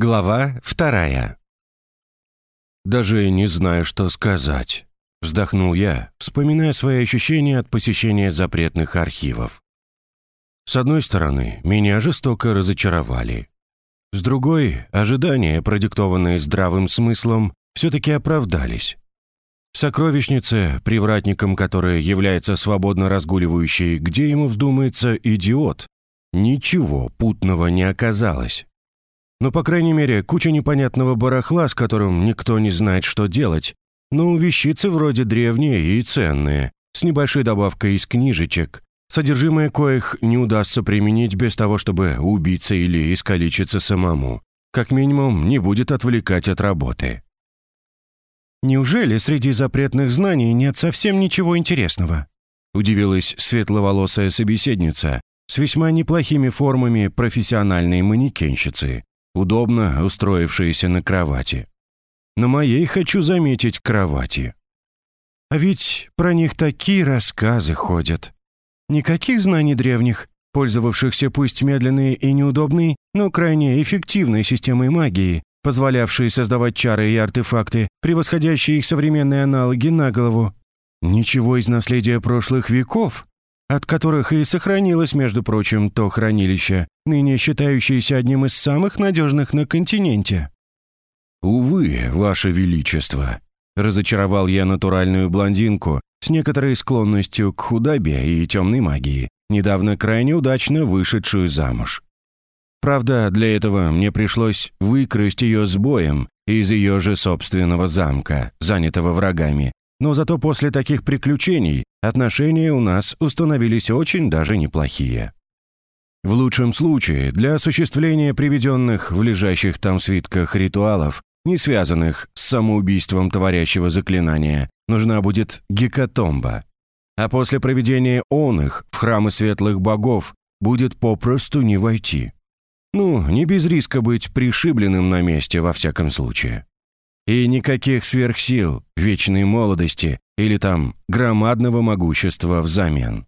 Глава вторая. «Даже не знаю, что сказать», — вздохнул я, вспоминая свои ощущения от посещения запретных архивов. С одной стороны, меня жестоко разочаровали. С другой, ожидания, продиктованные здравым смыслом, все-таки оправдались. В сокровищнице, привратником которой является свободно разгуливающий, где ему вздумается идиот, ничего путного не оказалось. Ну, по крайней мере, куча непонятного барахла, с которым никто не знает, что делать. Ну, вещицы вроде древние и ценные, с небольшой добавкой из книжечек, содержимое коих не удастся применить без того, чтобы убиться или искалечиться самому. Как минимум, не будет отвлекать от работы. «Неужели среди запретных знаний нет совсем ничего интересного?» Удивилась светловолосая собеседница с весьма неплохими формами профессиональной манекенщицы, удобно устроившиеся на кровати. На моей, хочу заметить, кровати. А ведь про них такие рассказы ходят. Никаких знаний древних, пользовавшихся пусть медленной и неудобной, но крайне эффективной системой магии, позволявшей создавать чары и артефакты, превосходящие их современные аналоги на голову. Ничего из наследия прошлых веков, от которых и сохранилось, между прочим, то хранилище, ныне считающееся одним из самых надежных на континенте. «Увы, Ваше Величество», — разочаровал я натуральную блондинку с некоторой склонностью к худобе и темной магии, недавно крайне удачно вышедшую замуж. Правда, для этого мне пришлось выкрасть ее с боем из ее же собственного замка, занятого врагами, но зато после таких приключений отношения у нас установились очень даже неплохие. В лучшем случае, для осуществления приведенных в лежащих там свитках ритуалов, не связанных с самоубийством творящего заклинания, нужна будет гекатомба. А после проведения он их в храмы светлых богов будет попросту не войти. Ну, не без риска быть пришибленным на месте во всяком случае. И никаких сверхсил, вечной молодости или там громадного могущества взамен.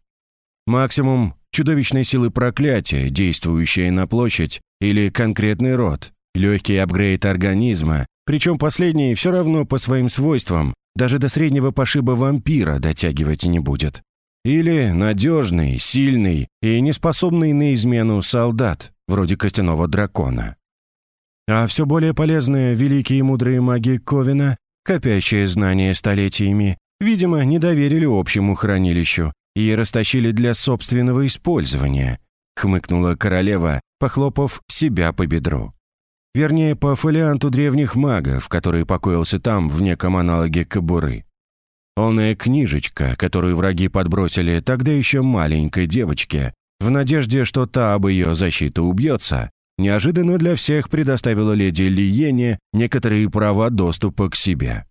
Максимум чудовищной силы проклятия, действующие на площадь или конкретный род, легкий апгрейд организма, причем последний все равно по своим свойствам даже до среднего пошиба вампира дотягивать не будет. Или надежный, сильный и неспособный на измену солдат, вроде костяного дракона. А все более полезные великие и мудрые маги Ковина, копящие знания столетиями, видимо, не доверили общему хранилищу и растащили для собственного использования», — хмыкнула королева, похлопав себя по бедру. Вернее, по фолианту древних магов, который покоился там в неком аналоге кобуры. Онная книжечка, которую враги подбросили тогда еще маленькой девочке, в надежде, что та об ее защиту убьется, неожиданно для всех предоставила леди Лиене некоторые права доступа к себе.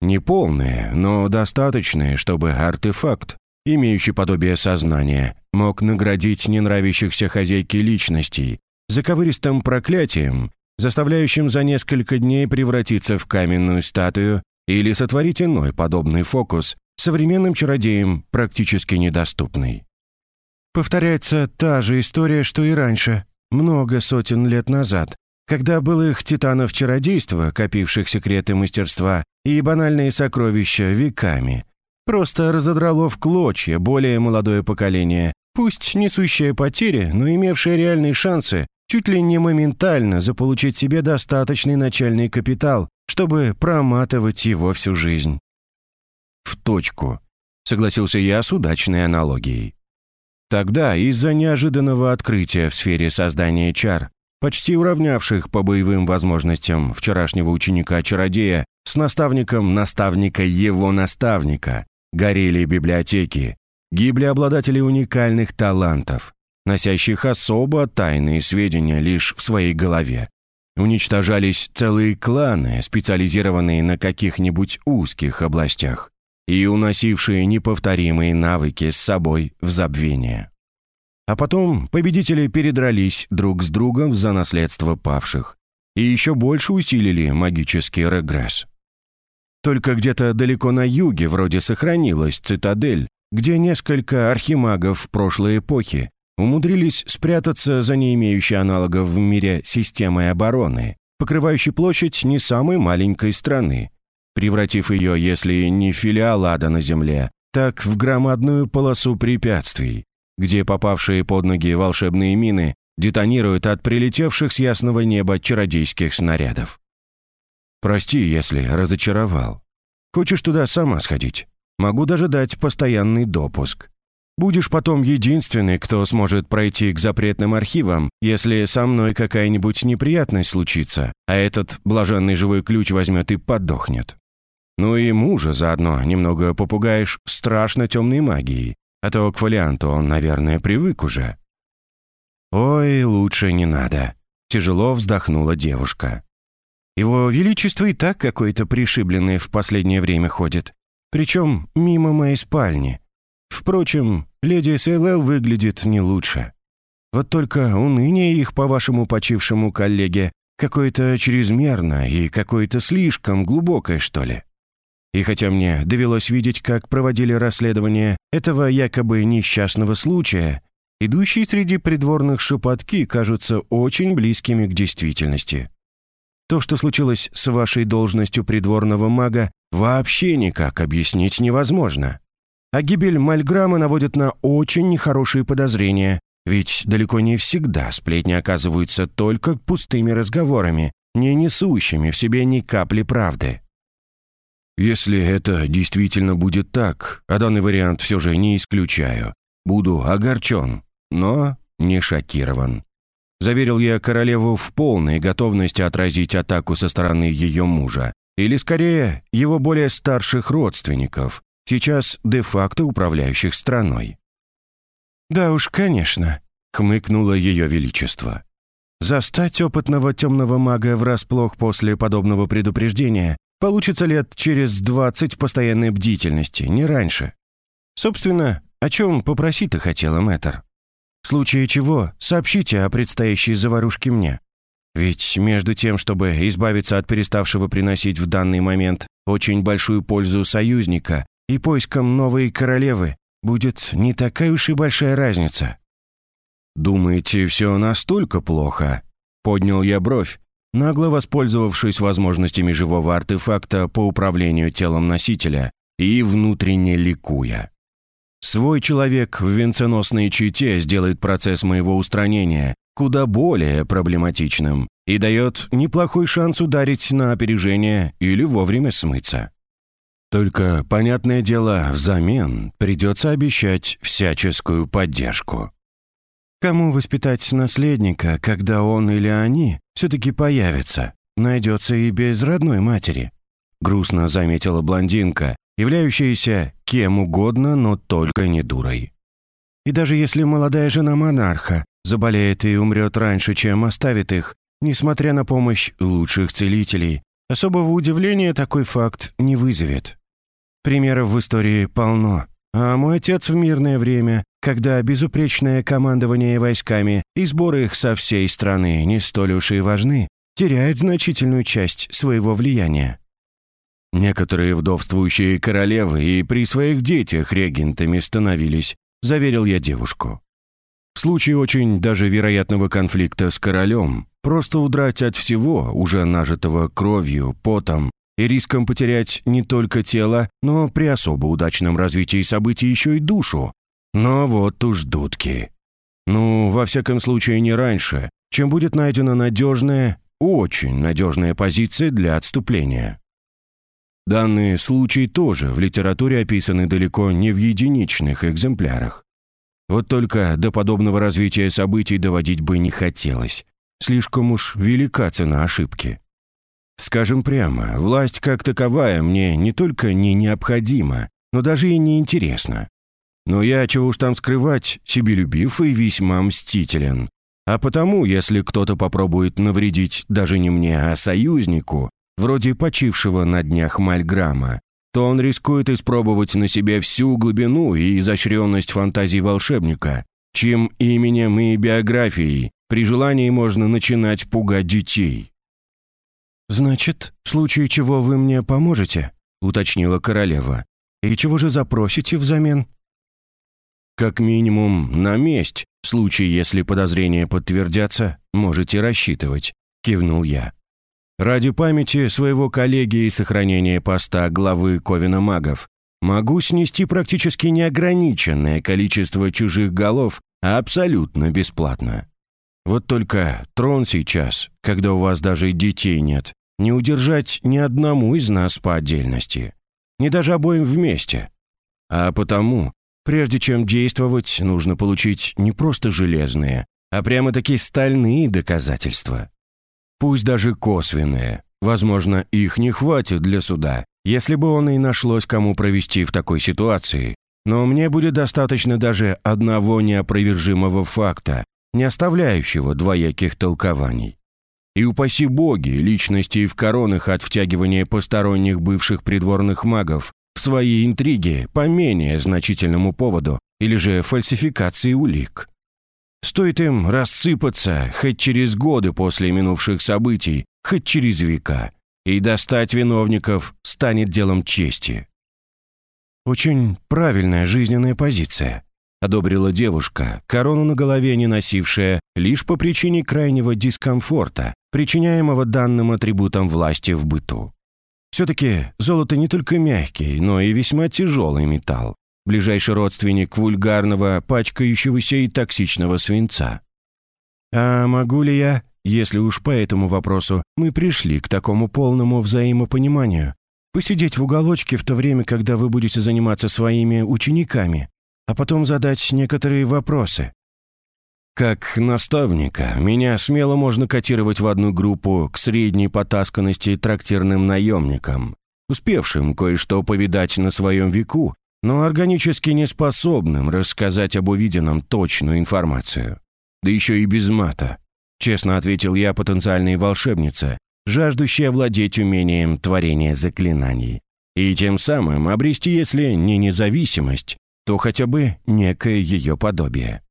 Неполные, но достаточные, чтобы артефакт, имеющий подобие сознания, мог наградить ненравящихся хозяйке личностей заковыристым проклятием, заставляющим за несколько дней превратиться в каменную статую или сотворить иной подобный фокус, современным чародеям практически недоступный. Повторяется та же история, что и раньше, много сотен лет назад, когда былых титанов чародейства, копивших секреты мастерства и банальные сокровища веками, просто разодрало в клочья более молодое поколение, пусть несущее потери, но имевшее реальные шансы чуть ли не моментально заполучить себе достаточный начальный капитал, чтобы проматывать его всю жизнь. «В точку», — согласился я с удачной аналогией. Тогда из-за неожиданного открытия в сфере создания чар, почти уравнявших по боевым возможностям вчерашнего ученика-чародея с наставником наставника его наставника, горели библиотеки, гибли обладатели уникальных талантов, носящих особо тайные сведения лишь в своей голове. Уничтожались целые кланы, специализированные на каких-нибудь узких областях и уносившие неповторимые навыки с собой в забвение. А потом победители передрались друг с другом за наследство павших и еще больше усилили магический регресс. Только где-то далеко на юге вроде сохранилась цитадель, где несколько архимагов прошлой эпохи умудрились спрятаться за не имеющей аналогов в мире системой обороны, покрывающий площадь не самой маленькой страны, превратив ее, если не в филиал ада на земле, так в громадную полосу препятствий, где попавшие под ноги волшебные мины детонируют от прилетевших с ясного неба чародейских снарядов. «Прости, если разочаровал. Хочешь туда сама сходить? Могу даже дать постоянный допуск. Будешь потом единственный, кто сможет пройти к запретным архивам, если со мной какая-нибудь неприятность случится, а этот блаженный живой ключ возьмет и подохнет. Ну и мужа заодно немного попугаешь страшно темной магией, а то к фолианту он, наверное, привык уже». «Ой, лучше не надо», — тяжело вздохнула девушка. «Его Величество и так какое-то пришибленное в последнее время ходит, причем мимо моей спальни. Впрочем, леди Сейлел выглядит не лучше. Вот только уныние их по вашему почившему коллеге какое-то чрезмерно и какое-то слишком глубокое, что ли. И хотя мне довелось видеть, как проводили расследование этого якобы несчастного случая, идущие среди придворных шепотки кажутся очень близкими к действительности. То, что случилось с вашей должностью придворного мага, вообще никак объяснить невозможно. А гибель Мальграма наводит на очень нехорошие подозрения, ведь далеко не всегда сплетни оказываются только пустыми разговорами, не несущими в себе ни капли правды. Если это действительно будет так, а данный вариант все же не исключаю, буду огорчен, но не шокирован. Заверил я королеву в полной готовности отразить атаку со стороны ее мужа, или скорее его более старших родственников, сейчас де-факто управляющих страной. «Да уж, конечно», — хмыкнуло ее величество. «Застать опытного темного мага врасплох после подобного предупреждения получится лет через двадцать постоянной бдительности, не раньше. Собственно, о чем попросить ты хотела, мэтр? В случае чего, сообщите о предстоящей заварушке мне. Ведь между тем, чтобы избавиться от переставшего приносить в данный момент очень большую пользу союзника и поиском новой королевы будет не такая уж и большая разница. «Думаете, все настолько плохо?» Поднял я бровь, нагло воспользовавшись возможностями живого артефакта по управлению телом носителя и внутренне ликуя. Свой человек в венценосной чите сделает процесс моего устранения куда более проблематичным и дает неплохой шанс ударить на опережение или вовремя смыться. Только, понятное дело, взамен придется обещать всяческую поддержку. Кому воспитать наследника, когда он или они все-таки появятся, найдется и без родной матери? Грустно заметила блондинка, являющаяся кем угодно, но только не дурой. И даже если молодая жена монарха заболеет и умрет раньше, чем оставит их, несмотря на помощь лучших целителей, особого удивления такой факт не вызовет. Примеров в истории полно. А мой отец в мирное время, когда безупречное командование войсками и сборы их со всей страны не столь уж и важны, теряет значительную часть своего влияния. Некоторые вдовствующие королевы и при своих детях регентами становились, заверил я девушку. В случае очень даже вероятного конфликта с королем, просто удрать от всего, уже нажитого кровью, потом и риском потерять не только тело, но при особо удачном развитии событий еще и душу. Но вот уж дудки. Ну, во всяком случае, не раньше, чем будет найдена надежная, очень надежная позиция для отступления. Данные случаи тоже в литературе описаны далеко не в единичных экземплярах. Вот только до подобного развития событий доводить бы не хотелось. Слишком уж велика цена ошибки. Скажем прямо, власть как таковая мне не только не необходима, но даже и не интересна. Но я, чего уж там скрывать, себелюбив и весьма мстителен. А потому, если кто-то попробует навредить даже не мне, а союзнику, вроде почившего на днях Мальграма, то он рискует испробовать на себе всю глубину и изощренность фантазий волшебника, чьим именем и биографией при желании можно начинать пугать детей. «Значит, в случае чего вы мне поможете?» — уточнила королева. «И чего же запросите взамен?» «Как минимум на месть, в случае, если подозрения подтвердятся, можете рассчитывать», — кивнул я. ради памяти своего коллеги и сохранения поста главы Ковина магов, могу снести практически неограниченное количество чужих голов абсолютно бесплатно. Вот только трон сейчас, когда у вас даже детей нет, не удержать ни одному из нас по отдельности, ни даже обоим вместе. А потому, прежде чем действовать, нужно получить не просто железные, а прямо-таки стальные доказательства. Пусть даже косвенные. Возможно, их не хватит для суда, если бы он и нашлось кому провести в такой ситуации. Но мне будет достаточно даже одного неопровержимого факта, не оставляющего двояких толкований. И упаси боги личностей в коронах от втягивания посторонних бывших придворных магов в свои интриги по менее значительному поводу или же фальсификации улик. Стоит им рассыпаться хоть через годы после минувших событий, хоть через века, и достать виновников станет делом чести. Очень правильная жизненная позиция одобрила девушка, корону на голове не носившая лишь по причине крайнего дискомфорта, причиняемого данным атрибутом власти в быту. Все-таки золото не только мягкий, но и весьма тяжелый металл, ближайший родственник вульгарного, пачкающегося и токсичного свинца. А могу ли я, если уж по этому вопросу мы пришли к такому полному взаимопониманию, посидеть в уголочке в то время, когда вы будете заниматься своими учениками, а потом задать некоторые вопросы. Как наставника, меня смело можно котировать в одну группу к средней потасканности трактирным наемникам, успевшим кое-что повидать на своем веку, но органически неспособным рассказать об увиденном точную информацию. Да еще и без мата. Честно ответил я потенциальной волшебнице, жаждущей овладеть умением творения заклинаний. И тем самым обрести, если не независимость, то хотя бы некое ее подобие.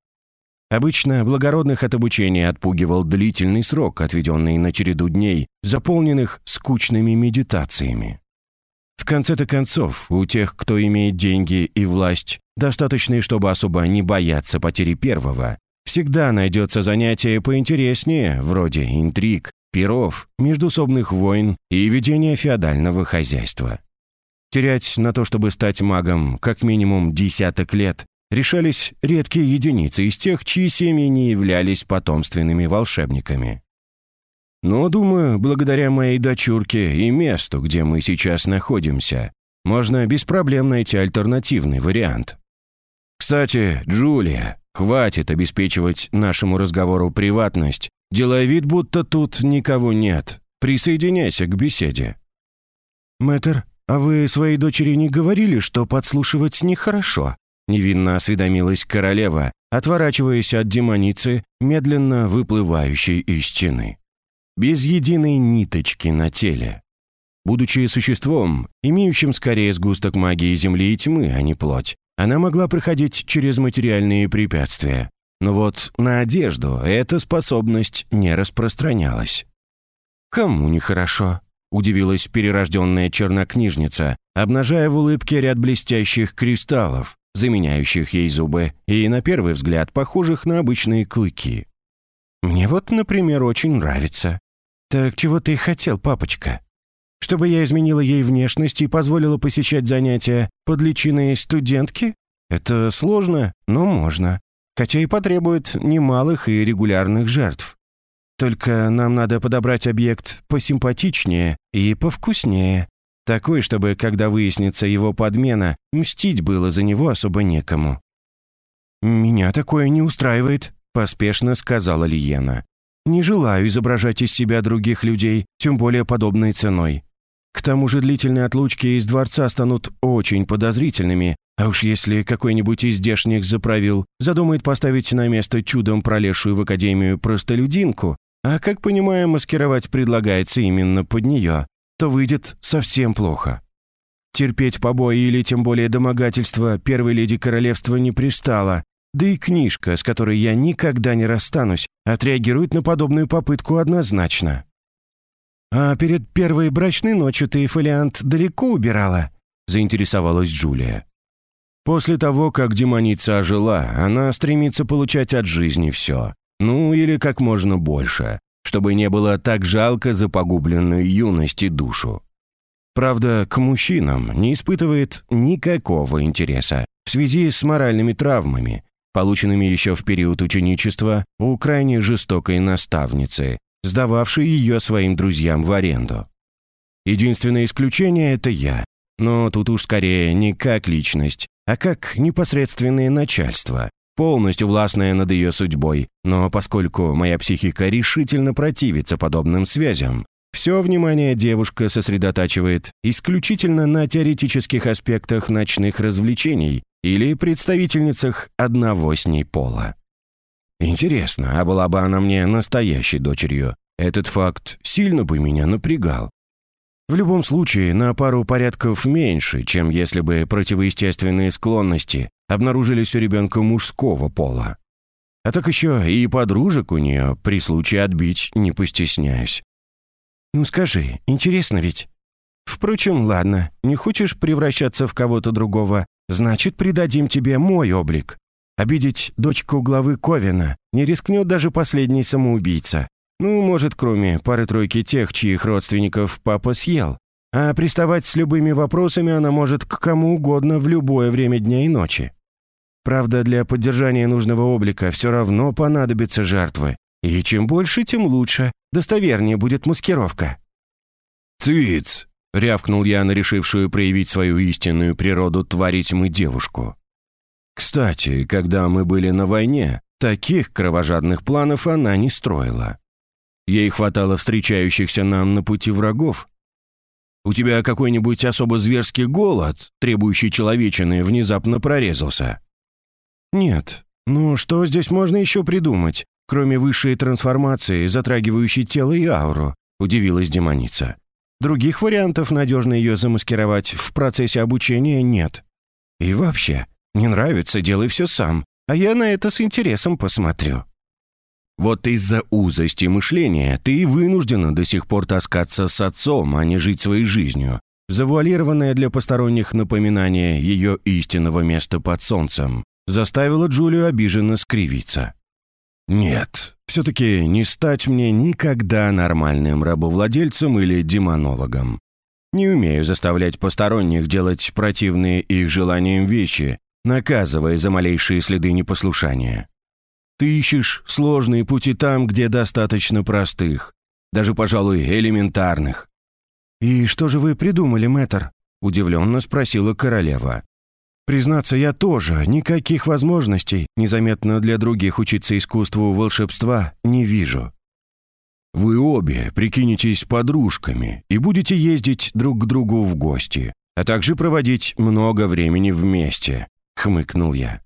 Обычно благородных от обучения отпугивал длительный срок, отведенный на череду дней, заполненных скучными медитациями. В конце-то концов, у тех, кто имеет деньги и власть, достаточные, чтобы особо не бояться потери первого, всегда найдется занятие поинтереснее, вроде интриг, пиров, междусобных войн и ведения феодального хозяйства. Терять на то, чтобы стать магом, как минимум десяток лет, решались редкие единицы из тех, чьи семьи не являлись потомственными волшебниками. Но, думаю, благодаря моей дочурке и месту, где мы сейчас находимся, можно без проблем найти альтернативный вариант. Кстати, Джулия, хватит обеспечивать нашему разговору приватность, делая вид, будто тут никого нет. Присоединяйся к беседе. Мэтр, «А вы своей дочери не говорили, что подслушивать нехорошо?» Невинно осведомилась королева, отворачиваясь от демоницы, медленно выплывающей из стены. Без единой ниточки на теле. Будучи существом, имеющим скорее сгусток магии земли и тьмы, а не плоть, она могла проходить через материальные препятствия. Но вот на одежду эта способность не распространялась. Кому нехорошо? Удивилась перерожденная чернокнижница, обнажая в улыбке ряд блестящих кристаллов, заменяющих ей зубы и, на первый взгляд, похожих на обычные клыки. «Мне вот, например, очень нравится. Так чего ты хотел, папочка? Чтобы я изменила ей внешность и позволила посещать занятия под личиной студентки? Это сложно, но можно, хотя и потребует немалых и регулярных жертв. Только нам надо подобрать объект посимпатичнее и повкуснее. Такой, чтобы, когда выяснится его подмена, мстить было за него особо некому». «Меня такое не устраивает», — поспешно сказала Лиена. «Не желаю изображать из себя других людей, тем более подобной ценой. К тому же длительные отлучки из дворца станут очень подозрительными, а уж если какой-нибудь из здешних заправил задумает поставить на место чудом пролезшую в академию простолюдинку, а как понимаю, маскировать предлагается именно под нее, то выйдет совсем плохо. Терпеть побои или тем более домогательства первой леди королевства не пристало, да и книжка, с которой я никогда не расстанусь, отреагирует на подобную попытку однозначно. «А перед первой брачной ночью ты фолиант далеко убирала?» — заинтересовалась Джулия. После того, как демоница ожила, она стремится получать от жизни все. Ну, или как можно больше, чтобы не было так жалко за погубленную юность и душу. Правда, к мужчинам не испытывает никакого интереса в связи с моральными травмами, полученными еще в период ученичества у крайне жестокой наставницы, сдававшей ее своим друзьям в аренду. Единственное исключение — это я, но тут уж скорее не как личность, а как непосредственное начальство, полностью властное над ее судьбой, но поскольку моя психика решительно противится подобным связям, все внимание девушка сосредотачивает исключительно на теоретических аспектах ночных развлечений или представительницах одного с ней пола. Интересно, а была бы она мне настоящей дочерью, этот факт сильно бы меня напрягал. В любом случае, на пару порядков меньше, чем если бы противоестественные склонности обнаружились у ребенка мужского пола. А так еще и подружек у нее при случае отбить не постесняюсь. «Ну скажи, интересно ведь?» «Впрочем, ладно, не хочешь превращаться в кого-то другого, значит, придадим тебе мой облик. Обидеть дочку главы Ковина не рискнет даже последний самоубийца. Ну, может, кроме пары-тройки тех, чьих родственников папа съел. А приставать с любыми вопросами она может к кому угодно в любое время дня и ночи. Правда, для поддержания нужного облика все равно понадобятся жертвы. И чем больше, тем лучше. Достовернее будет маскировка. «Цыц!» — рявкнул я на решившую проявить свою истинную природу творить мы девушку. Кстати, когда мы были на войне, таких кровожадных планов она не строила. Ей хватало встречающихся нам на пути врагов. У тебя какой-нибудь особо зверский голод, требующий человечины, внезапно прорезался? Нет. Ну, что здесь можно еще придумать, кроме высшей трансформации, затрагивающей тело и ауру? Удивилась демоница. Других вариантов надежно ее замаскировать в процессе обучения нет. И вообще, не нравится, делай все сам, а я на это с интересом посмотрю. Вот из-за узости мышления ты и вынуждена до сих пор таскаться с отцом, а не жить своей жизнью. Завуалированное для посторонних напоминание ее истинного места под солнцем заставило Джулию обиженно скривиться. Нет, все-таки не стать мне никогда нормальным рабовладельцем или демонологом. Не умею заставлять посторонних делать противные их желаниям вещи, наказывая за малейшие следы непослушания. Ты ищешь сложные пути там, где достаточно простых, даже, пожалуй, элементарных». «И что же вы придумали, мэтр?» — удивленно спросила королева. «Признаться, я тоже никаких возможностей, незаметно для других учиться искусству волшебства, не вижу». «Вы обе прикинетесь подружками и будете ездить друг к другу в гости, а также проводить много времени вместе», — хмыкнул я.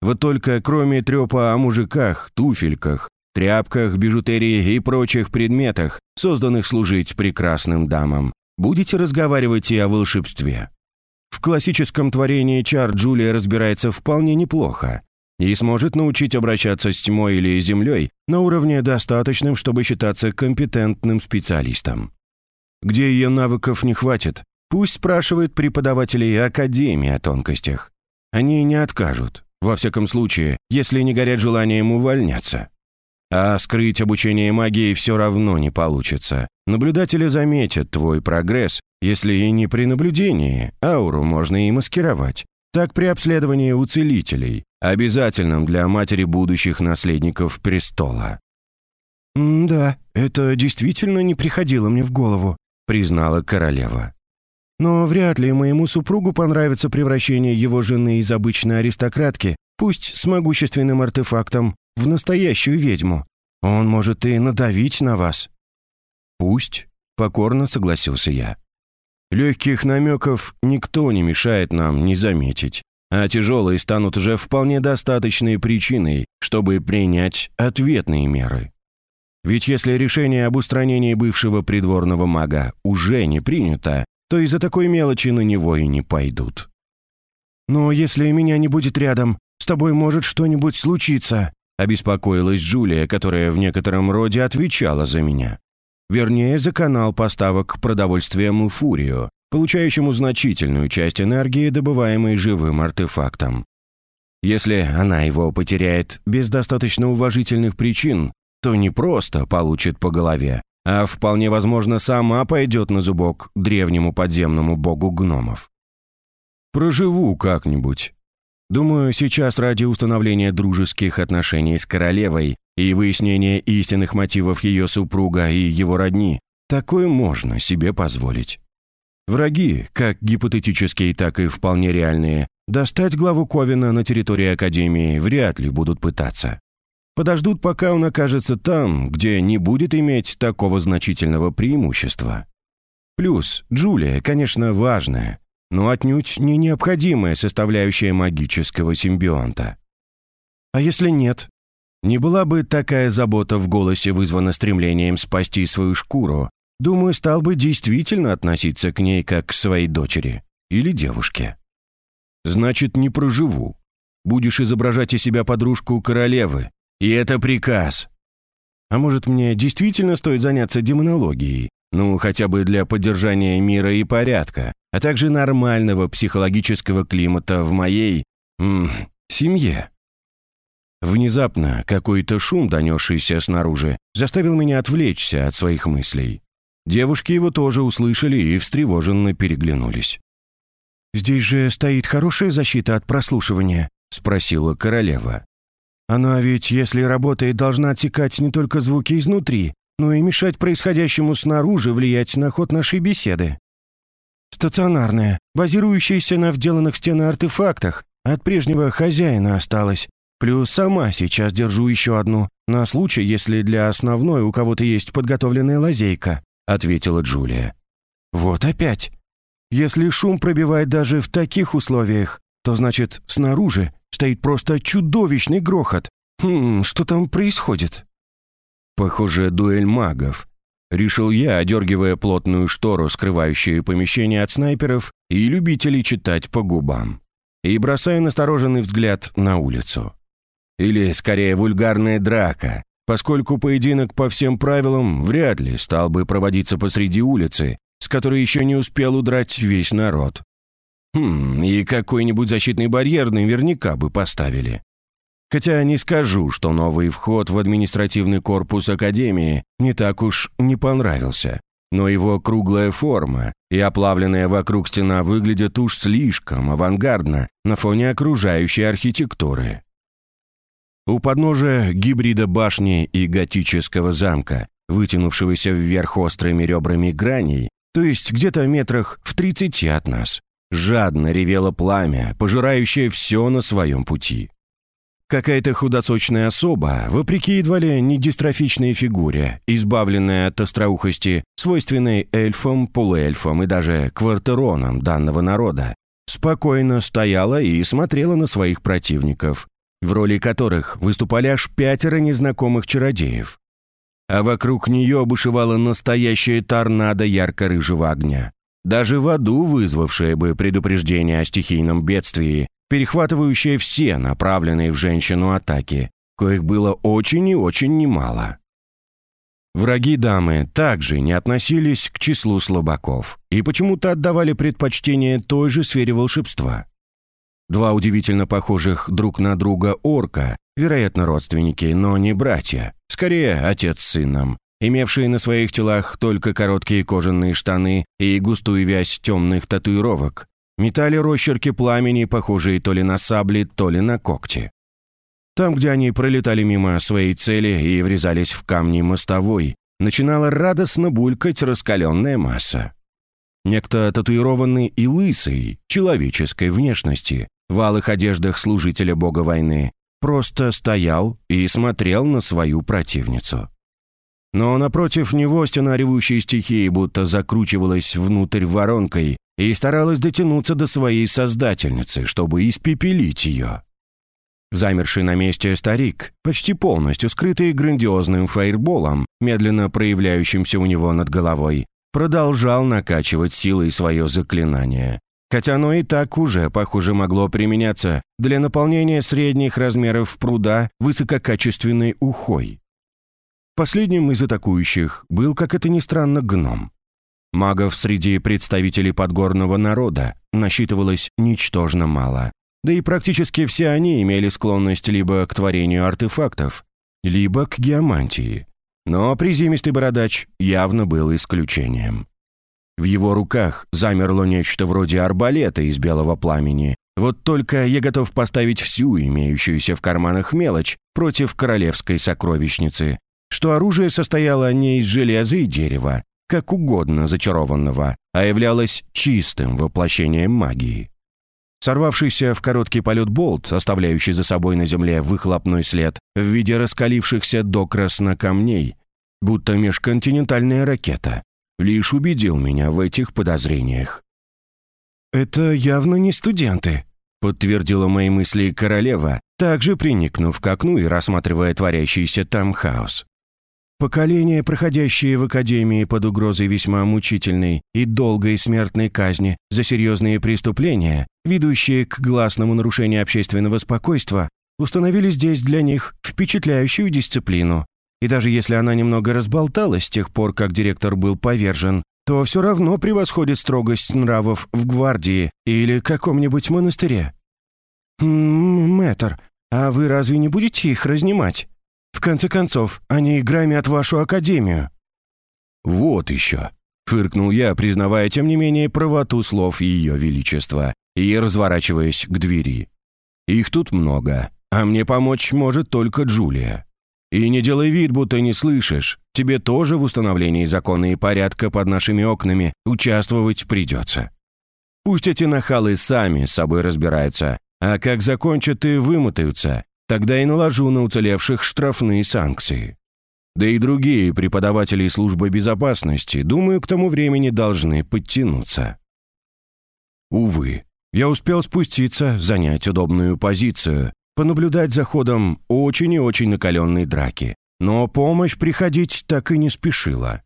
Вот только кроме трёпа о мужиках, туфельках, тряпках, бижутерии и прочих предметах, созданных служить прекрасным дамам, будете разговаривать и о волшебстве. В классическом творении чар Джулия разбирается вполне неплохо и сможет научить обращаться с тьмой или землей на уровне достаточном, чтобы считаться компетентным специалистом. Где ее навыков не хватит, пусть спрашивает преподавателей Академии о тонкостях. Они не откажут. Во всяком случае, если не горят желанием увольняться. А скрыть обучение магии все равно не получится. Наблюдатели заметят твой прогресс, если и не при наблюдении, ауру можно и маскировать. Так при обследовании у целителей, обязательном для матери будущих наследников престола. «Да, это действительно не приходило мне в голову», — признала королева. Но вряд ли моему супругу понравится превращение его жены из обычной аристократки, пусть с могущественным артефактом, в настоящую ведьму. Он может и надавить на вас». «Пусть», — покорно согласился я. «Легких намеков никто не мешает нам не заметить, а тяжелые станут уже вполне достаточной причиной, чтобы принять ответные меры. Ведь если решение об устранении бывшего придворного мага уже не принято, то из-за такой мелочи на него и не пойдут. «Но если меня не будет рядом, с тобой может что-нибудь случиться», обеспокоилась Джулия, которая в некотором роде отвечала за меня. Вернее, за канал поставок продовольствия Муфурию, получающему значительную часть энергии, добываемой живым артефактом. Если она его потеряет без достаточно уважительных причин, то не просто получит по голове, а вполне возможно сама пойдет на зубок древнему подземному богу гномов. Проживу как-нибудь. Думаю, сейчас ради установления дружеских отношений с королевой и выяснения истинных мотивов ее супруга и его родни, такое можно себе позволить. Враги, как гипотетические, так и вполне реальные, достать главу Ковина на территории Академии вряд ли будут пытаться. Подождут, пока он окажется там, где не будет иметь такого значительного преимущества. Плюс Джулия, конечно, важная, но отнюдь не необходимая составляющая магического симбионта. А если нет? Не была бы такая забота в голосе вызвана стремлением спасти свою шкуру, думаю, стал бы действительно относиться к ней как к своей дочери или девушке. Значит, не проживу. Будешь изображать из себя подружку королевы, и это приказ. А может, мне действительно стоит заняться демонологией? Ну, хотя бы для поддержания мира и порядка, а также нормального психологического климата в моей... М, семье. Внезапно какой-то шум, донесшийся снаружи, заставил меня отвлечься от своих мыслей. Девушки его тоже услышали и встревоженно переглянулись. «Здесь же стоит хорошая защита от прослушивания?» — спросила королева. «Она ведь, если работает, должна отсекать не только звуки изнутри, но и мешать происходящему снаружи влиять на ход нашей беседы. Стационарная, базирующаяся на вделанных в стены артефактах, от прежнего хозяина осталась, Плюс сама сейчас держу еще одну, на случай, если для основной у кого-то есть подготовленная лазейка», — ответила Джулия. «Вот опять. Если шум пробивает даже в таких условиях, то значит, снаружи стоит просто чудовищный грохот. Хм, что там происходит?» «Похоже, дуэль магов», — решил я, одергивая плотную штору, скрывающую помещение от снайперов и любителей читать по губам, и бросая настороженный взгляд на улицу. Или, скорее, вульгарная драка, поскольку поединок по всем правилам вряд ли стал бы проводиться посреди улицы, с которой еще не успел удрать весь народ. Хм, и какой-нибудь защитный барьер наверняка бы поставили. Хотя не скажу, что новый вход в административный корпус Академии не так уж не понравился. Но его круглая форма и оплавленная вокруг стена выглядят уж слишком авангардно на фоне окружающей архитектуры. У подножия гибрида башни и готического замка, вытянувшегося вверх острыми ребрами граней, то есть где-то метрах в тридцати от нас, жадно ревело пламя, пожирающее все на своем пути. Какая-то худосочная особа, вопреки едва ли не дистрофичной фигуре, избавленная от остроухости, свойственной эльфам, полуэльфам и даже квартеронам данного народа, спокойно стояла и смотрела на своих противников, в роли которых выступали аж пятеро незнакомых чародеев. А вокруг нее бушевала настоящая торнадо ярко-рыжего огня. Даже в аду вызвавшее бы предупреждение о стихийном бедствии, перехватывающее все направленные в женщину атаки, коих было очень и очень немало. Враги дамы также не относились к числу слабаков и почему-то отдавали предпочтение той же сфере волшебства. Два удивительно похожих друг на друга орка, вероятно, родственники, но не братья, скорее отец с сыном, имевшие на своих телах только короткие кожаные штаны и густую вязь темных татуировок, метали росчерки пламени, похожие то ли на сабли, то ли на когти. Там, где они пролетали мимо своей цели и врезались в камни мостовой, начинала радостно булькать раскаленная масса. Некто татуированный и лысый, человеческой внешности, в алых одеждах служителя бога войны, просто стоял и смотрел на свою противницу. Но напротив него стена ревущей стихии будто закручивалась внутрь воронкой и старалась дотянуться до своей создательницы, чтобы испепелить ее. Замерший на месте старик, почти полностью скрытый грандиозным фаерболом, медленно проявляющимся у него над головой, продолжал накачивать силой свое заклинание, хотя оно и так уже, похоже, могло применяться для наполнения средних размеров пруда высококачественной ухой. Последним из атакующих был, как это ни странно, гном. Магов среди представителей подгорного народа насчитывалось ничтожно мало, да и практически все они имели склонность либо к творению артефактов, либо к геомантии. Но приземистый бородач явно был исключением. В его руках замерло нечто вроде арбалета из белого пламени. Вот только я готов поставить всю имеющуюся в карманах мелочь против королевской сокровищницы, что оружие состояло не из железа и дерева, как угодно зачарованного, а являлось чистым воплощением магии. Сорвавшийся в короткий полет болт, оставляющий за собой на земле выхлопной след в виде раскалившихся до красна камней, будто межконтинентальная ракета, лишь убедил меня в этих подозрениях. «Это явно не студенты», — подтвердила мои мысли королева, также приникнув к окну и рассматривая творящийся там хаос. Поколения, проходящие в Академии под угрозой весьма мучительной и долгой смертной казни за серьезные преступления, ведущие к гласному нарушению общественного спокойствия, установили здесь для них впечатляющую дисциплину. И даже если она немного разболталась с тех пор, как директор был повержен, то все равно превосходит строгость нравов в гвардии или каком-нибудь монастыре. «Мэтр, а вы разве не будете их разнимать?» В конце концов, они громят вашу академию». «Вот еще», — фыркнул я, признавая, тем не менее, правоту слов Ее Величества и разворачиваясь к двери. «Их тут много, а мне помочь может только Джулия. И не делай вид, будто не слышишь, тебе тоже в установлении закона и порядка под нашими окнами участвовать придется. Пусть эти нахалы сами с собой разбираются, а как закончат и вымотаются, Тогда и наложу на уцелевших штрафные санкции. Да и другие преподаватели службы безопасности, думаю, к тому времени должны подтянуться. Увы, я успел спуститься, занять удобную позицию, понаблюдать за ходом очень и очень накаленной драки, но помощь приходить так и не спешила.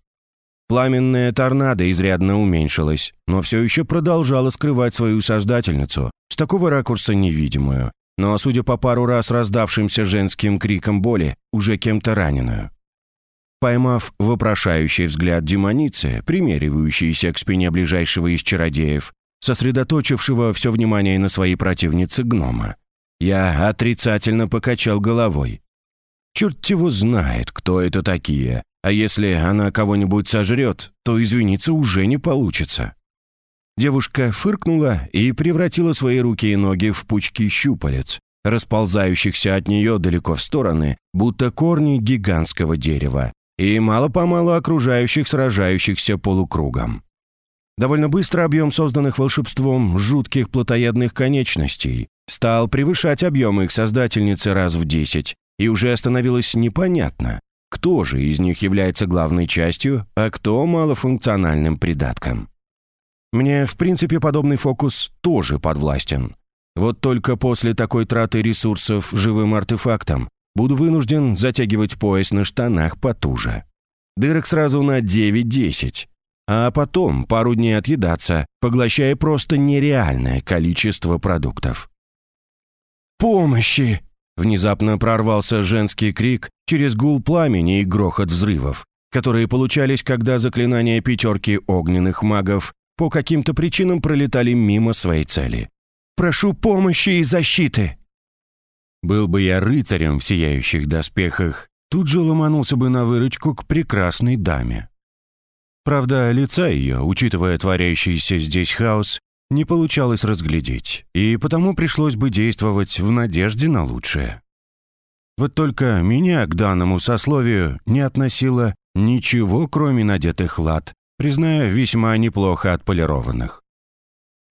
Пламенная торнадо изрядно уменьшилась, но все еще продолжала скрывать свою создательницу, с такого ракурса невидимую, но, судя по пару раз раздавшимся женским криком боли, уже кем-то раненую. Поймав вопрошающий взгляд демоницы, примеривающейся к спине ближайшего из чародеев, сосредоточившего все внимание на своей противнице гнома, я отрицательно покачал головой. Черт его знает, кто это такие, а если она кого-нибудь сожрет, то извиниться уже не получится. Девушка фыркнула и превратила свои руки и ноги в пучки щупалец, расползающихся от нее далеко в стороны, будто корни гигантского дерева, и мало-помалу окружающих сражающихся полукругом. Довольно быстро объем созданных волшебством жутких плотоядных конечностей стал превышать объем их создательницы раз в десять, и уже становилось непонятно, кто же из них является главной частью, а кто малофункциональным придатком. Мне, в принципе, подобный фокус тоже подвластен. Вот только после такой траты ресурсов живым артефактом буду вынужден затягивать пояс на штанах потуже. Дырок сразу на 9-10. А потом пару дней отъедаться, поглощая просто нереальное количество продуктов. «Помощи!» Внезапно прорвался женский крик через гул пламени и грохот взрывов, которые получались, когда заклинания пятерки огненных магов по каким-то причинам пролетали мимо своей цели. «Прошу помощи и защиты!» Был бы я рыцарем в сияющих доспехах, тут же ломанулся бы на выручку к прекрасной даме. Правда, лица ее, учитывая творящийся здесь хаос, не получалось разглядеть, и потому пришлось бы действовать в надежде на лучшее. Вот только меня к данному сословию не относило ничего, кроме надетых лад признаю, весьма неплохо отполированных.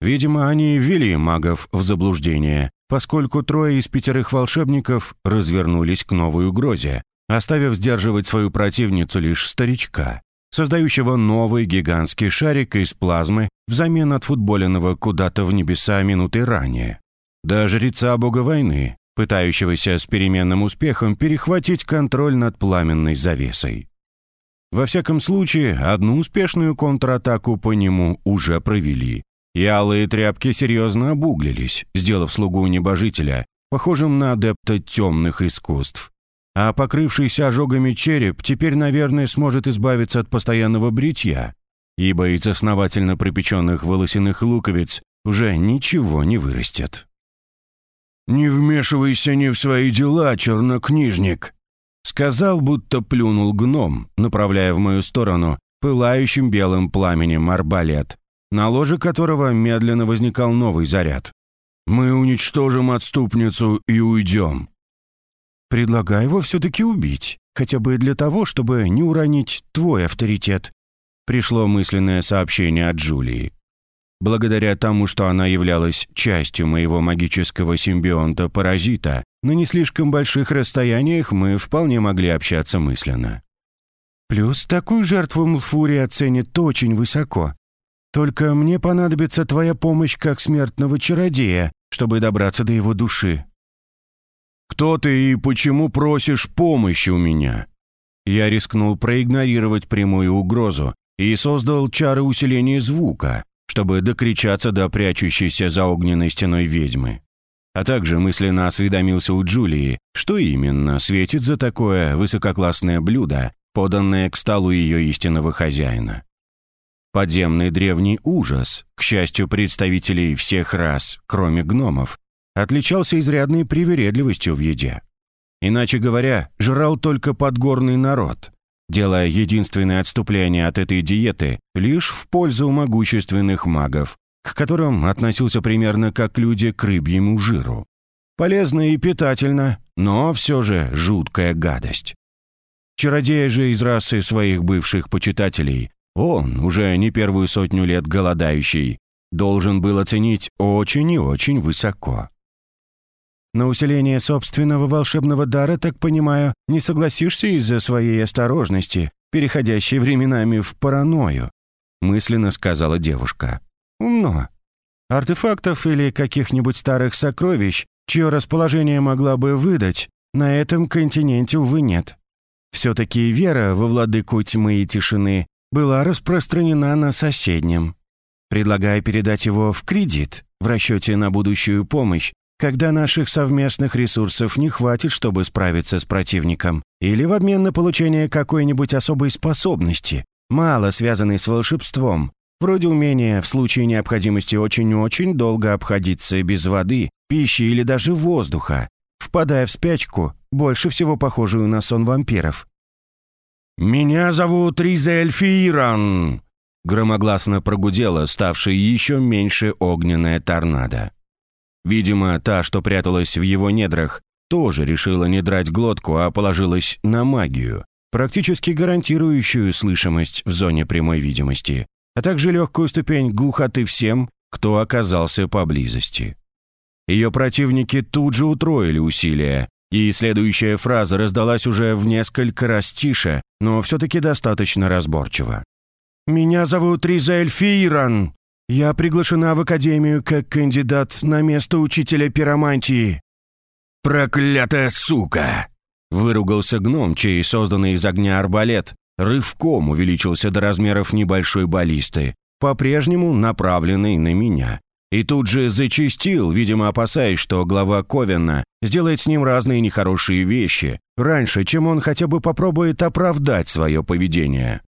Видимо, они ввели магов в заблуждение, поскольку трое из пятерых волшебников развернулись к новой угрозе, оставив сдерживать свою противницу лишь старичка, создающего новый гигантский шарик из плазмы взамен от футболенного куда-то в небеса минуты ранее. Да жреца бога войны, пытающегося с переменным успехом перехватить контроль над пламенной завесой. Во всяком случае, одну успешную контратаку по нему уже провели. И алые тряпки серьезно обуглились, сделав слугу небожителя, похожим на адепта темных искусств. А покрывшийся ожогами череп теперь, наверное, сможет избавиться от постоянного бритья, ибо из основательно пропеченных волосяных луковиц уже ничего не вырастет. «Не вмешивайся не в свои дела, чернокнижник!» Сказал, будто плюнул гном, направляя в мою сторону пылающим белым пламенем арбалет, на ложе которого медленно возникал новый заряд. «Мы уничтожим отступницу и уйдем». «Предлагаю его все-таки убить, хотя бы для того, чтобы не уронить твой авторитет», пришло мысленное сообщение от Джулии. Благодаря тому, что она являлась частью моего магического симбионта-паразита, на не слишком больших расстояниях мы вполне могли общаться мысленно. Плюс такую жертву Млфури оценит очень высоко. Только мне понадобится твоя помощь как смертного чародея, чтобы добраться до его души». «Кто ты и почему просишь помощи у меня?» Я рискнул проигнорировать прямую угрозу и создал чары усиления звука, чтобы докричаться до прячущейся за огненной стеной ведьмы. А также мысленно осведомился у Джулии, что именно светит за такое высококлассное блюдо, поданное к столу ее истинного хозяина. Подземный древний ужас, к счастью, представителей всех рас, кроме гномов, отличался изрядной привередливостью в еде. Иначе говоря, жрал только подгорный народ, делая единственное отступление от этой диеты лишь в пользу могущественных магов, к которым относился примерно как люди к рыбьему жиру. Полезно и питательно, но все же жуткая гадость. Чародей же из расы своих бывших почитателей, он, уже не первую сотню лет голодающий, должен был оценить очень и очень высоко. На усиление собственного волшебного дара, так понимаю, не согласишься из-за своей осторожности, переходящей временами в паранойю», мысленно сказала девушка. «Умно. Артефактов или каких-нибудь старых сокровищ, чье расположение могла бы выдать, на этом континенте, увы, нет. Все-таки вера во владыку тьмы и тишины была распространена на соседнем. Предлагаю передать его в кредит в расчете на будущую помощь когда наших совместных ресурсов не хватит, чтобы справиться с противником, или в обмен на получение какой-нибудь особой способности, мало связанной с волшебством, вроде умения в случае необходимости очень-очень долго обходиться без воды, пищи или даже воздуха, впадая в спячку, больше всего похожую на сон вампиров. «Меня зовут Ризель Фиран!» громогласно прогудела ставшая еще меньше огненная торнадо. Видимо, та, что пряталась в его недрах, тоже решила не драть глотку, а положилась на магию, практически гарантирующую слышимость в зоне прямой видимости, а также легкую ступень глухоты всем, кто оказался поблизости. Ее противники тут же утроили усилия, и следующая фраза раздалась уже в несколько раз тише, но все-таки достаточно разборчиво. «Меня зовут Ризель Фиран. Я приглашена в академию как кандидат на место учителя пиромантии». «Проклятая сука!» Выругался гном, чей созданный из огня арбалет рывком увеличился до размеров небольшой баллисты, по-прежнему направленный на меня. И тут же зачистил, видимо, опасаясь, что глава Ковена сделает с ним разные нехорошие вещи, раньше, чем он хотя бы попробует оправдать свое поведение.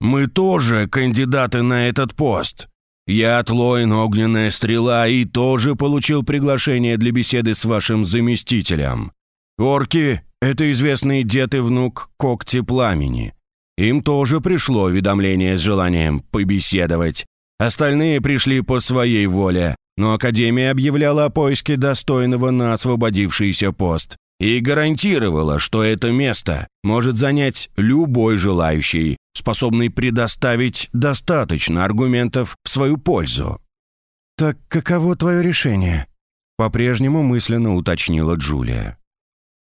«Мы тоже кандидаты на этот пост», я Тлоин Огненная Стрела и тоже получил приглашение для беседы с вашим заместителем. Орки — это известный дед и внук Когти Пламени. Им тоже пришло уведомление с желанием побеседовать. Остальные пришли по своей воле, но Академия объявляла о поиске достойного на освободившийся пост и гарантировала, что это место может занять любой желающий, способный предоставить достаточно аргументов в свою пользу. «Так каково твое решение?» — по-прежнему мысленно уточнила Джулия.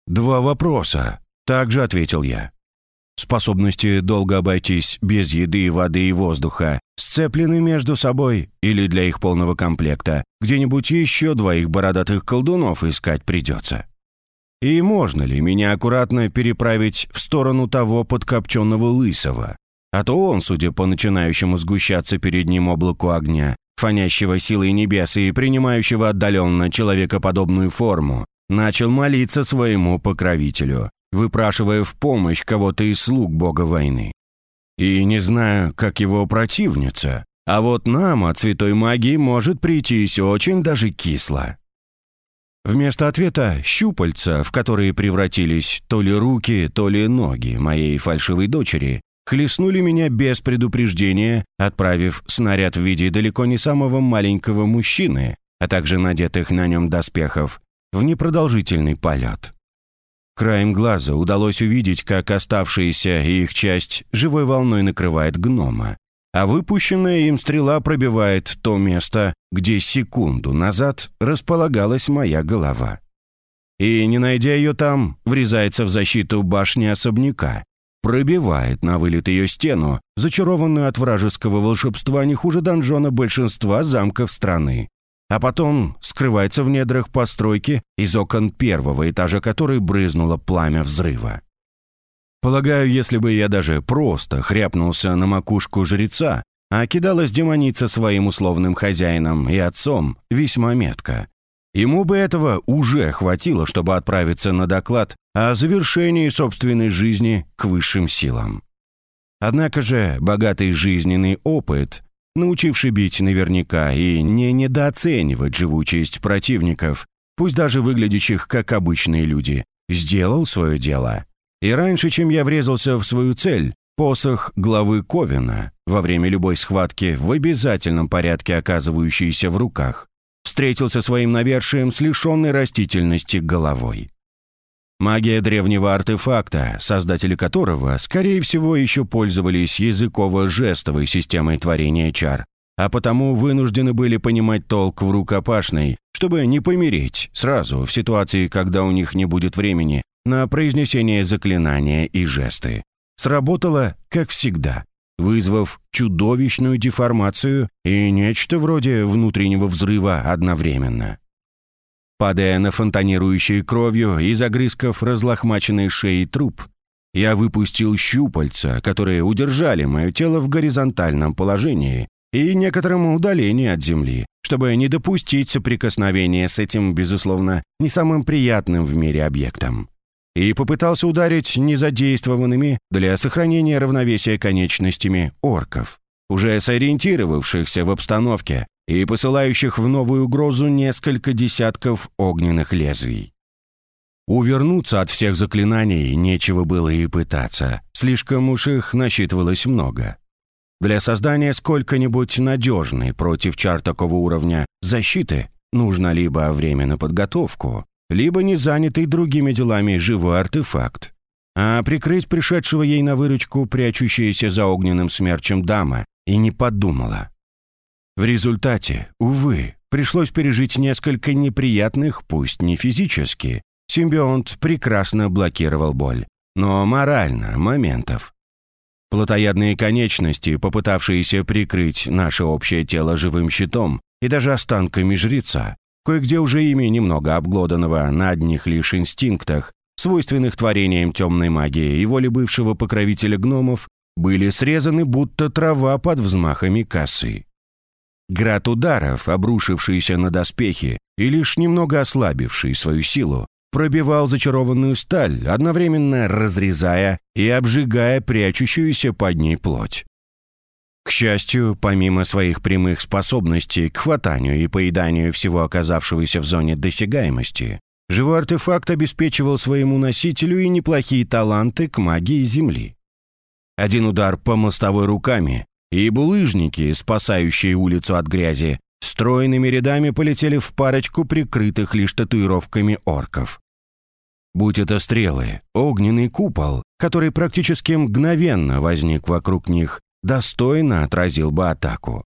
«Два вопроса», — также ответил я. Способности долго обойтись без еды, воды и воздуха сцеплены между собой или для их полного комплекта где-нибудь еще двоих бородатых колдунов искать придется. И можно ли меня аккуратно переправить в сторону того подкопченного лысого? А то он, судя по начинающему сгущаться перед ним облаку огня, фонящего силой небес и принимающего отдаленно человекоподобную форму, начал молиться своему покровителю, выпрашивая в помощь кого-то из слуг бога войны. И не знаю, как его противница, а вот нам от святой магии может прийтись очень даже кисло. Вместо ответа щупальца, в которые превратились то ли руки, то ли ноги моей фальшивой дочери, хлестнули меня без предупреждения, отправив снаряд в виде далеко не самого маленького мужчины, а также надетых на нем доспехов, в непродолжительный полет. Краем глаза удалось увидеть, как оставшаяся их часть живой волной накрывает гнома, а выпущенная им стрела пробивает то место, где секунду назад располагалась моя голова. И, не найдя ее там, врезается в защиту башни особняка, пробивает на вылет ее стену, зачарованную от вражеского волшебства не хуже донжона большинства замков страны, а потом скрывается в недрах постройки, из окон первого этажа которой брызнуло пламя взрыва. Полагаю, если бы я даже просто хряпнулся на макушку жреца, а кидалась демоница своим условным хозяином и отцом весьма метко. Ему бы этого уже хватило, чтобы отправиться на доклад о завершении собственной жизни к высшим силам. Однако же богатый жизненный опыт, научивший бить наверняка и не недооценивать живучесть противников, пусть даже выглядящих как обычные люди, сделал свое дело. И раньше, чем я врезался в свою цель, посох главы Ковина, во время любой схватки в обязательном порядке оказывающийся в руках, встретился своим навершием с лишенной растительности головой. Магия древнего артефакта, создатели которого, скорее всего, еще пользовались языково-жестовой системой творения чар, а потому вынуждены были понимать толк в рукопашной, чтобы не помереть сразу в ситуации, когда у них не будет времени на произнесение заклинания и жесты. Сработало, как всегда, вызвав чудовищную деформацию и нечто вроде внутреннего взрыва одновременно. Падая на фонтанирующей кровью из огрызков разлохмаченной шеи труп, я выпустил щупальца, которые удержали мое тело в горизонтальном положении и некотором удалении от земли, чтобы не допустить соприкосновения с этим, безусловно, не самым приятным в мире объектом. И попытался ударить незадействованными для сохранения равновесия конечностями орков, уже сориентировавшихся в обстановке и посылающих в новую угрозу несколько десятков огненных лезвий. Увернуться от всех заклинаний нечего было и пытаться, слишком уж их насчитывалось много. Для создания сколько-нибудь надежной против чар такого уровня защиты нужно либо время на подготовку, либо не занятый другими делами живой артефакт. А прикрыть пришедшего ей на выручку прячущаяся за огненным смерчем дама и не подумала. В результате, увы, пришлось пережить несколько неприятных, пусть не физически. Симбионт прекрасно блокировал боль, но морально моментов. Плотоядные конечности, попытавшиеся прикрыть наше общее тело живым щитом и даже останками жреца, кое-где уже ими немного обглоданного на одних лишь инстинктах, свойственных творениям темной магии и воли бывшего покровителя гномов, были срезаны будто трава под взмахами косы. Град ударов, обрушившийся на доспехи и лишь немного ослабивший свою силу, пробивал зачарованную сталь, одновременно разрезая и обжигая прячущуюся под ней плоть. К счастью, помимо своих прямых способностей к хватанию и поеданию всего оказавшегося в зоне досягаемости, живой артефакт обеспечивал своему носителю и неплохие таланты к магии Земли. Один удар по мостовой руками, и булыжники, спасающие улицу от грязи, стройными рядами полетели в парочку прикрытых лишь татуировками орков. Будь это стрелы, огненный купол, который практически мгновенно возник вокруг них, достойно отразил бы атаку.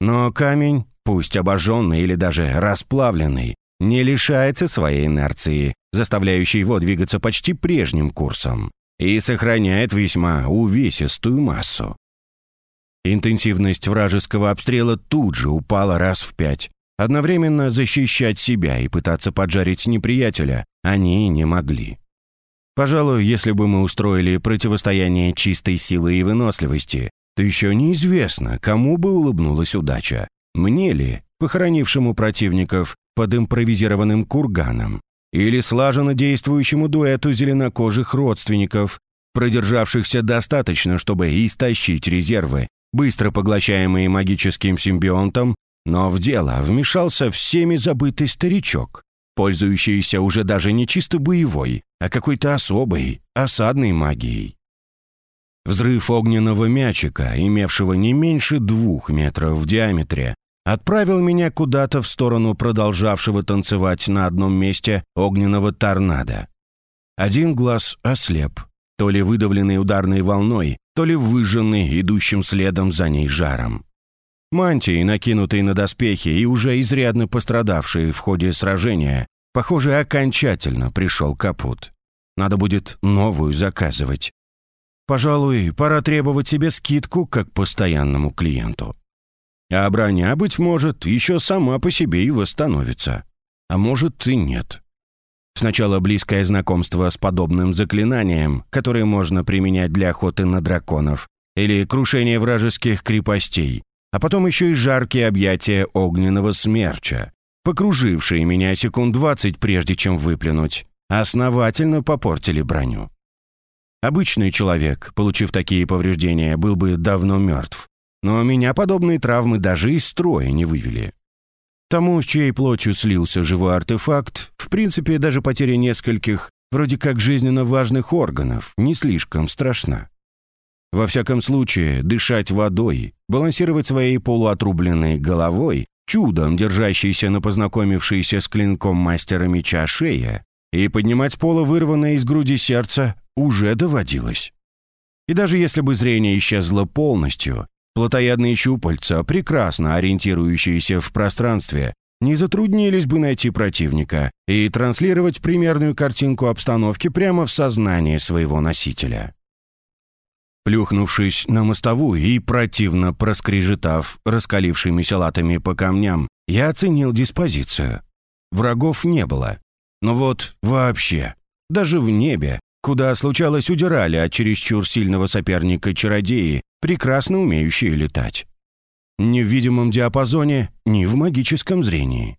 Но камень, пусть обожженный или даже расплавленный, не лишается своей инерции, заставляющей его двигаться почти прежним курсом, и сохраняет весьма увесистую массу. Интенсивность вражеского обстрела тут же упала раз в пять. Одновременно защищать себя и пытаться поджарить неприятеля они не могли. Пожалуй, если бы мы устроили противостояние чистой силы и выносливости, то еще неизвестно, кому бы улыбнулась удача. Мне ли, похоронившему противников под импровизированным курганом, или слаженно действующему дуэту зеленокожих родственников, продержавшихся достаточно, чтобы истощить резервы, быстро поглощаемые магическим симбионтом, но в дело вмешался всеми забытый старичок, пользующиеся уже даже не чисто боевой, а какой-то особой, осадной магией. Взрыв огненного мячика, имевшего не меньше двух метров в диаметре, отправил меня куда-то в сторону продолжавшего танцевать на одном месте огненного торнадо. Один глаз ослеп, то ли выдавленный ударной волной, то ли выжженный идущим следом за ней жаром. Мантии, накинутые на доспехи и уже изрядно пострадавшие в ходе сражения, похоже, окончательно пришел капут. Надо будет новую заказывать. Пожалуй, пора требовать себе скидку как постоянному клиенту. А броня, быть может, еще сама по себе и восстановится. А может и нет. Сначала близкое знакомство с подобным заклинанием, которое можно применять для охоты на драконов, или крушение вражеских крепостей, а потом еще и жаркие объятия огненного смерча, покружившие меня секунд двадцать, прежде чем выплюнуть, основательно попортили броню. Обычный человек, получив такие повреждения, был бы давно мертв. Но меня подобные травмы даже из строя не вывели. Тому, с чьей плотью слился живой артефакт, в принципе, даже потеря нескольких, вроде как жизненно важных органов, не слишком страшна. Во всяком случае, дышать водой, балансировать своей полуотрубленной головой, чудом держащейся на познакомившейся с клинком мастера меча шея, и поднимать пола, вырванное из груди сердца, уже доводилось. И даже если бы зрение исчезло полностью, плотоядные щупальца, прекрасно ориентирующиеся в пространстве, не затруднились бы найти противника и транслировать примерную картинку обстановки прямо в сознание своего носителя. Плюхнувшись на мостовую и противно проскрежетав раскалившимися латами по камням, я оценил диспозицию. Врагов не было. Но вот вообще, даже в небе куда случалось удирали от чересчур сильного соперника чародеи, прекрасно умеющие летать. Ни в видимом диапазоне, ни в магическом зрении.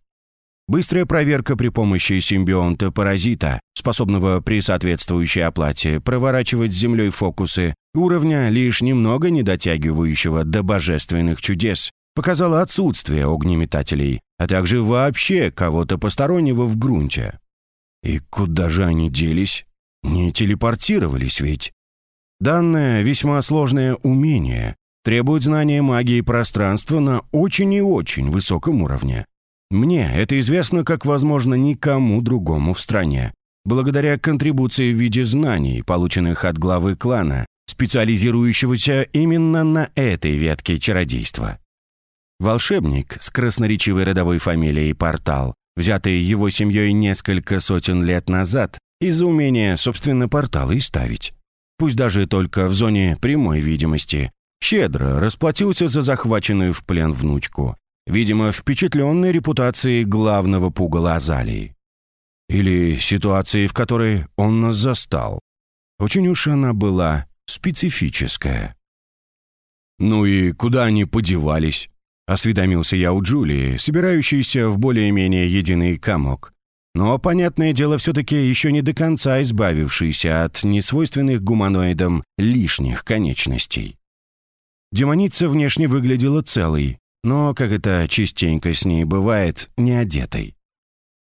Быстрая проверка при помощи симбионта-паразита, способного при соответствующей оплате проворачивать с землей фокусы уровня, лишь немного не дотягивающего до божественных чудес, показала отсутствие огнеметателей, а также вообще кого-то постороннего в грунте. И куда же они делись? Не телепортировались ведь. Данное весьма сложное умение требует знания магии пространства на очень и очень высоком уровне. Мне это известно как, возможно, никому другому в стране, благодаря контрибуции в виде знаний, полученных от главы клана, специализирующегося именно на этой ветке чародейства. Волшебник с красноречивой родовой фамилией Портал, взятый его семьей несколько сотен лет назад, из-за умения, собственно, порталы ставить. Пусть даже только в зоне прямой видимости. Щедро расплатился за захваченную в плен внучку. Видимо, впечатленной репутацией главного пугала Азалии. Или ситуации, в которой он нас застал. Очень уж она была специфическая. «Ну и куда они подевались?» — осведомился я у Джулии, собирающейся в более-менее единый комок но, понятное дело, все-таки еще не до конца избавившийся от несвойственных гуманоидам лишних конечностей. Демоница внешне выглядела целой, но, как это частенько с ней бывает, не одетой.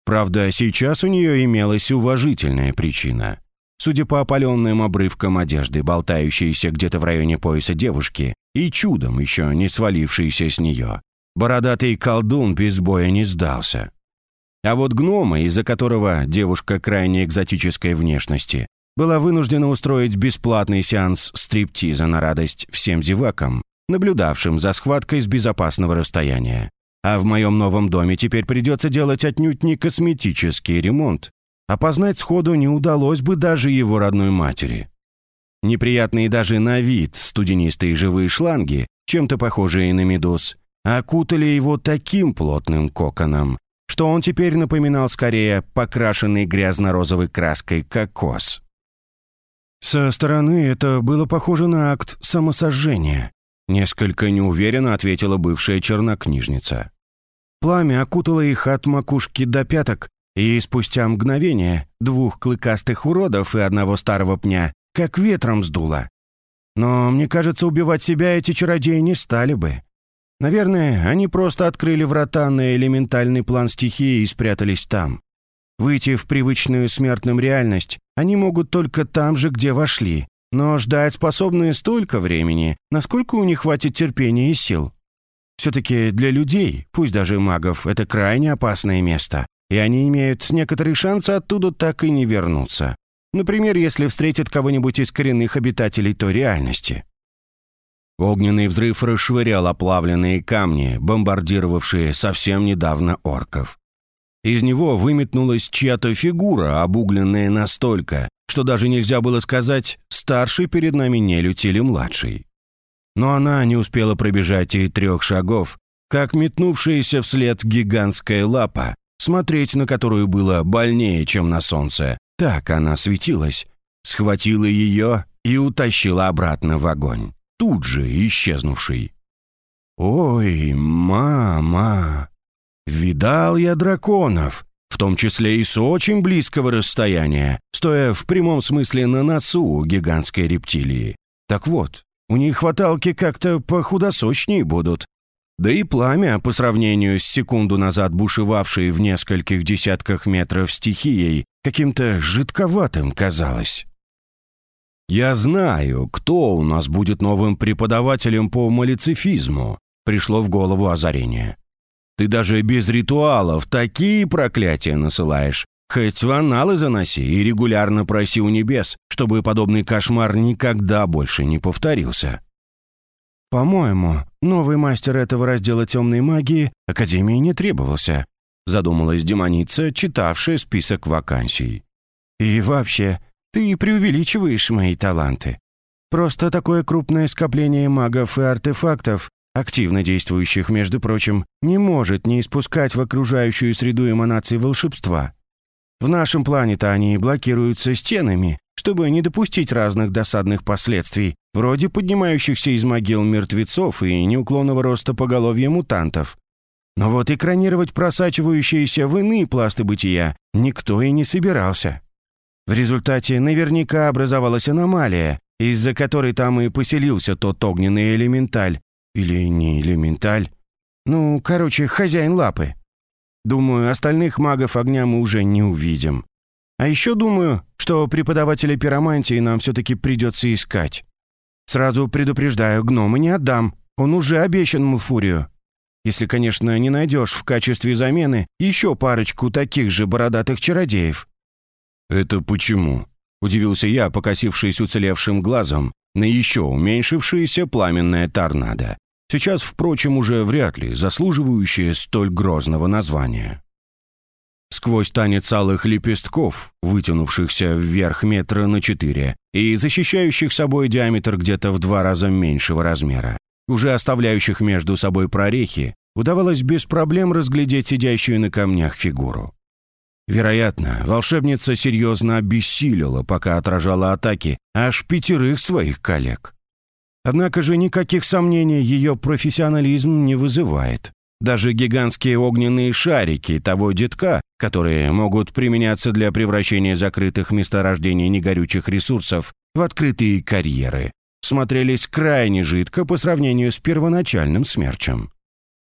Правда, сейчас у нее имелась уважительная причина. Судя по опаленным обрывкам одежды, болтающейся где-то в районе пояса девушки, и чудом еще не свалившейся с нее, бородатый колдун без боя не сдался. А вот гнома, из-за которого девушка крайне экзотической внешности, была вынуждена устроить бесплатный сеанс стриптиза на радость всем зевакам, наблюдавшим за схваткой с безопасного расстояния. А в моем новом доме теперь придется делать отнюдь не косметический ремонт. Опознать сходу не удалось бы даже его родной матери. Неприятные даже на вид студенистые живые шланги, чем-то похожие на медуз, окутали его таким плотным коконом, что он теперь напоминал скорее покрашенный грязно-розовой краской кокос. Со стороны это было похоже на акт самосожжения, несколько неуверенно ответила бывшая чернокнижница. Пламя окутало их от макушки до пяток, и спустя мгновение двух клыкастых уродов и одного старого пня как ветром сдуло. Но, мне кажется, убивать себя эти чародеи не стали бы. Наверное, они просто открыли врата на элементальный план стихии и спрятались там. Выйти в привычную смертным реальность они могут только там же, где вошли, но ждать способны столько времени, насколько у них хватит терпения и сил. Все-таки для людей, пусть даже магов, это крайне опасное место, и они имеют некоторые шансы оттуда так и не вернуться. Например, если встретят кого-нибудь из коренных обитателей той реальности. Огненный взрыв расшвырял оплавленные камни, бомбардировавшие совсем недавно орков. Из него выметнулась чья-то фигура, обугленная настолько, что даже нельзя было сказать, старший перед нами нелюдь или младший. Но она не успела пробежать и трех шагов, как метнувшаяся вслед гигантская лапа, смотреть на которую было больнее, чем на солнце, так она светилась, схватила ее и утащила обратно в огонь тут же исчезнувший. «Ой, мама! Видал я драконов, в том числе и с очень близкого расстояния, стоя в прямом смысле на носу у гигантской рептилии. Так вот, у них хваталки как-то похудосочнее будут. Да и пламя, по сравнению с секунду назад бушевавшей в нескольких десятках метров стихией, каким-то жидковатым казалось. «Я знаю, кто у нас будет новым преподавателем по малицифизму», пришло в голову озарение. «Ты даже без ритуалов такие проклятия насылаешь. Хоть в аналы заноси и регулярно проси у небес, чтобы подобный кошмар никогда больше не повторился». «По-моему, новый мастер этого раздела темной магии Академии не требовался», задумалась демоница, читавшая список вакансий. «И вообще, ты преувеличиваешь мои таланты. Просто такое крупное скопление магов и артефактов, активно действующих, между прочим, не может не испускать в окружающую среду эманации волшебства. В нашем плане-то они блокируются стенами, чтобы не допустить разных досадных последствий, вроде поднимающихся из могил мертвецов и неуклонного роста поголовья мутантов. Но вот экранировать просачивающиеся в иные пласты бытия никто и не собирался. В результате наверняка образовалась аномалия, из-за которой там и поселился тот огненный элементаль. Или не элементаль. Ну, короче, хозяин лапы. Думаю, остальных магов огня мы уже не увидим. А еще думаю, что преподавателя пиромантии нам все-таки придется искать. Сразу предупреждаю, гнома не отдам. Он уже обещан Малфурию. Если, конечно, не найдешь в качестве замены еще парочку таких же бородатых чародеев. «Это почему?» – удивился я, покосившись уцелевшим глазом на еще уменьшившееся пламенное торнадо. Сейчас, впрочем, уже вряд ли заслуживающее столь грозного названия. Сквозь танец алых лепестков, вытянувшихся вверх метра на четыре и защищающих собой диаметр где-то в два раза меньшего размера, уже оставляющих между собой прорехи, удавалось без проблем разглядеть сидящую на камнях фигуру. Вероятно, волшебница серьезно обессилила, пока отражала атаки аж пятерых своих коллег. Однако же никаких сомнений ее профессионализм не вызывает. Даже гигантские огненные шарики того детка, которые могут применяться для превращения закрытых месторождений негорючих ресурсов в открытые карьеры, смотрелись крайне жидко по сравнению с первоначальным смерчем.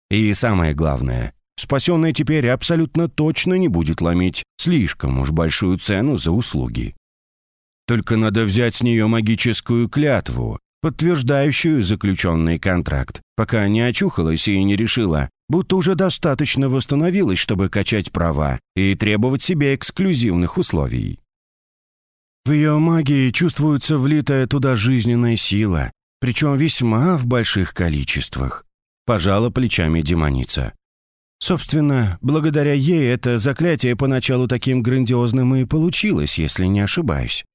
И самое главное, спасенная теперь абсолютно точно не будет ломить слишком уж большую цену за услуги. Только надо взять с нее магическую клятву, подтверждающую заключенный контракт, пока не очухалась и не решила, будто уже достаточно восстановилась, чтобы качать права и требовать себе эксклюзивных условий. В ее магии чувствуется влитая туда жизненная сила, причем весьма в больших количествах. Пожала плечами демоница. Собственно, благодаря ей это заклятие поначалу таким грандиозным и получилось, если не ошибаюсь.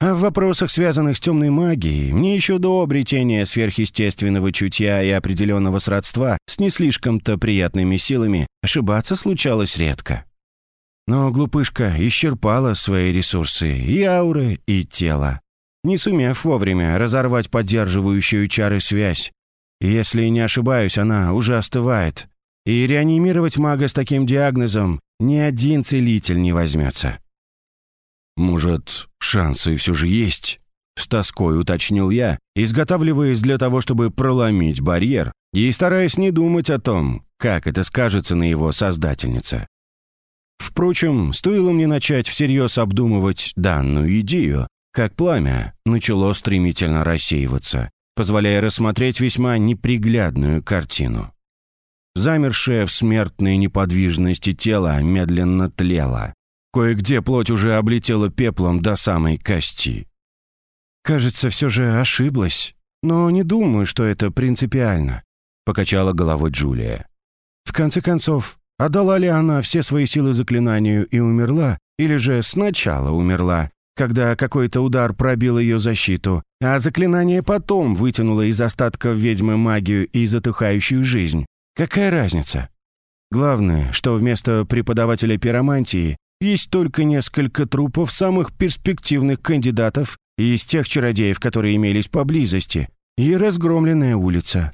А в вопросах, связанных с темной магией, мне еще до обретения сверхъестественного чутья и определенного сродства с не слишком-то приятными силами ошибаться случалось редко. Но глупышка исчерпала свои ресурсы и ауры, и тело, не сумев вовремя разорвать поддерживающую чары связь. Если не ошибаюсь, она уже остывает, и реанимировать мага с таким диагнозом ни один целитель не возьмется. «Может, шансы все же есть?» С тоской уточнил я, изготавливаясь для того, чтобы проломить барьер и стараясь не думать о том, как это скажется на его создательнице. Впрочем, стоило мне начать всерьез обдумывать данную идею, как пламя начало стремительно рассеиваться, позволяя рассмотреть весьма неприглядную картину. Замершее в смертной неподвижности тело медленно тлело. Кое-где плоть уже облетела пеплом до самой кости. «Кажется, все же ошиблась, но не думаю, что это принципиально», — покачала головой Джулия. «В конце концов, отдала ли она все свои силы заклинанию и умерла, или же сначала умерла, когда какой-то удар пробил ее защиту, а заклинание потом вытянуло из остатков ведьмы магию и затухающую жизнь. Какая разница? Главное, что вместо преподавателя пиромантии есть только несколько трупов самых перспективных кандидатов из тех чародеев, которые имелись поблизости, и разгромленная улица.